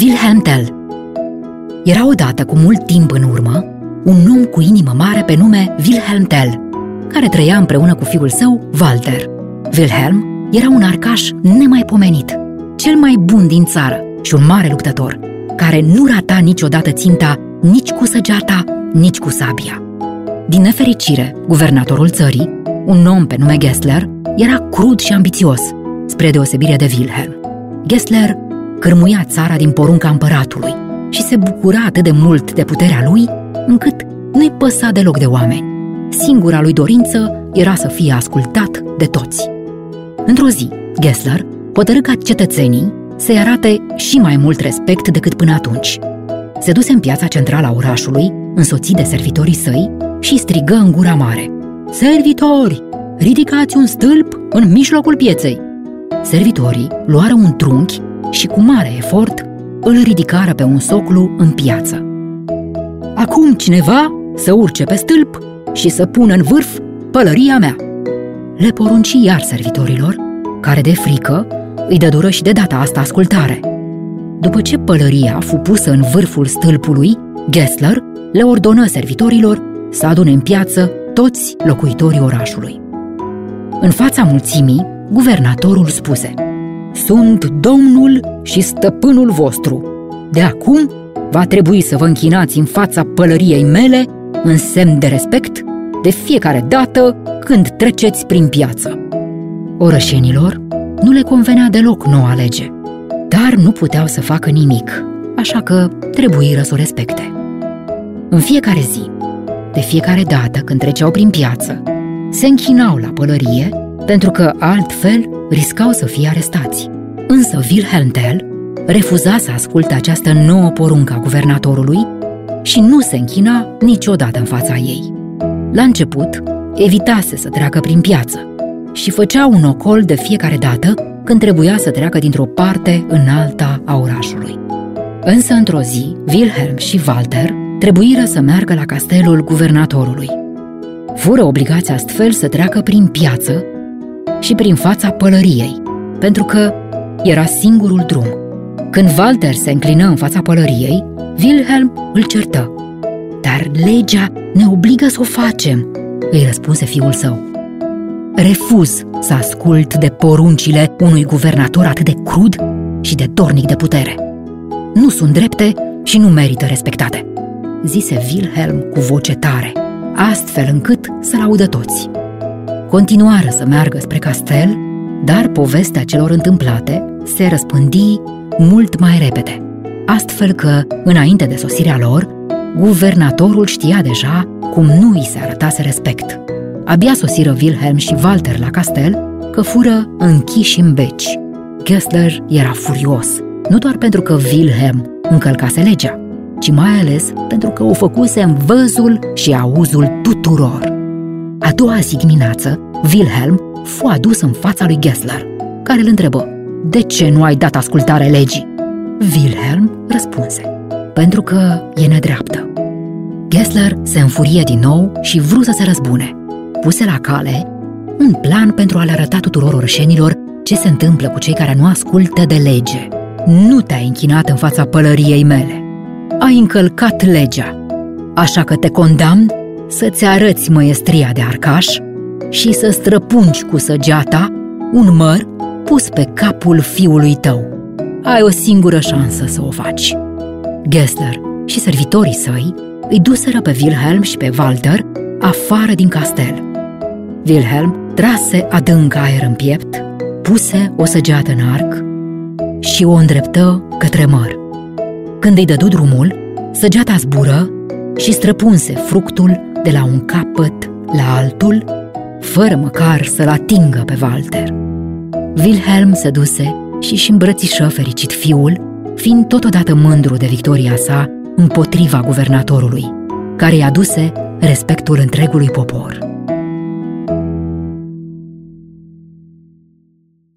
Wilhelm Tell Era odată, cu mult timp în urmă, un om cu inimă mare pe nume Wilhelm Tell, care trăia împreună cu fiul său, Walter. Wilhelm era un arcaș nemaipomenit, cel mai bun din țară și un mare luptător, care nu rata niciodată ținta nici cu săgeata, nici cu sabia. Din nefericire, guvernatorul țării, un om pe nume Gessler, era crud și ambițios, spre deosebire de Wilhelm. Gessler cârmuia țara din porunca împăratului și se bucura atât de mult de puterea lui, încât nu-i păsa deloc de oameni. Singura lui dorință era să fie ascultat de toți. Într-o zi, Gessler hotărâ ca cetățenii să-i arate și mai mult respect decât până atunci. Se duse în piața centrală a orașului, însoțit de servitorii săi, și strigă în gura mare. Servitori, ridicați un stâlp în mijlocul pieței! Servitorii luară un trunchi și cu mare efort îl ridicară pe un soclu în piață. Acum cineva să urce pe stâlp și să pună în vârf pălăria mea. Le porunci iar servitorilor, care de frică îi dădură și de data asta ascultare. După ce pălăria fu pusă în vârful stâlpului, Gessler le ordonă servitorilor să adune în piață toți locuitorii orașului. În fața mulțimii, guvernatorul spuse Sunt domnul și stăpânul vostru. De acum va trebui să vă închinați în fața pălăriei mele în semn de respect de fiecare dată când treceți prin piață. Orășenilor nu le convenea deloc noua lege, dar nu puteau să facă nimic, așa că trebuie să o respecte. În fiecare zi, de fiecare dată când treceau prin piață, se închinau la pălărie pentru că altfel riscau să fie arestați. Însă Wilhelm Tell refuza să asculte această nouă poruncă a guvernatorului și nu se închina niciodată în fața ei. La început, evitase să treacă prin piață și făcea un ocol de fiecare dată când trebuia să treacă dintr-o parte în alta a orașului. Însă, într-o zi, Wilhelm și Walter trebuiră să meargă la castelul guvernatorului. Fură obligația astfel să treacă prin piață și prin fața pălăriei, pentru că era singurul drum. Când Walter se înclină în fața pălăriei, Wilhelm îl certă. Dar legea ne obligă să o facem, îi răspunse fiul său. Refuz să ascult de poruncile unui guvernator atât de crud și de dornic de putere. Nu sunt drepte și nu merită respectate zise Wilhelm cu voce tare, astfel încât să-l audă toți. Continuară să meargă spre castel, dar povestea celor întâmplate se răspândi mult mai repede, astfel că, înainte de sosirea lor, guvernatorul știa deja cum nu îi se arătase respect. Abia sosiră Wilhelm și Walter la castel, că fură închiși în beci. Gessler era furios, nu doar pentru că Wilhelm încălcase legea, ci mai ales pentru că o făcuse în văzul și auzul tuturor. A doua zi dimineață, Wilhelm fu adus în fața lui Gessler, care îl întrebă, De ce nu ai dat ascultare legii? Wilhelm răspunse, Pentru că e nedreaptă. Gessler se înfurie din nou și vrut să se răzbune. Puse la cale un plan pentru a le arăta tuturor orșenilor ce se întâmplă cu cei care nu ascultă de lege. Nu te-ai închinat în fața pălăriei mele ai încălcat legea, așa că te condamn să-ți arăți măiestria de arcaș și să străpungi cu săgeata un măr pus pe capul fiului tău. Ai o singură șansă să o faci. Gessler și servitorii săi îi duseră pe Wilhelm și pe Walter afară din castel. Wilhelm trase adânc aer în piept, puse o săgeată în arc și o îndreptă către măr. Când îi dădu drumul, săgeata zbură și străpunse fructul de la un capăt la altul, fără măcar să-l atingă pe Walter. Wilhelm se duse și își îmbrățișă fericit fiul, fiind totodată mândru de victoria sa împotriva guvernatorului, care i-a duse respectul întregului popor.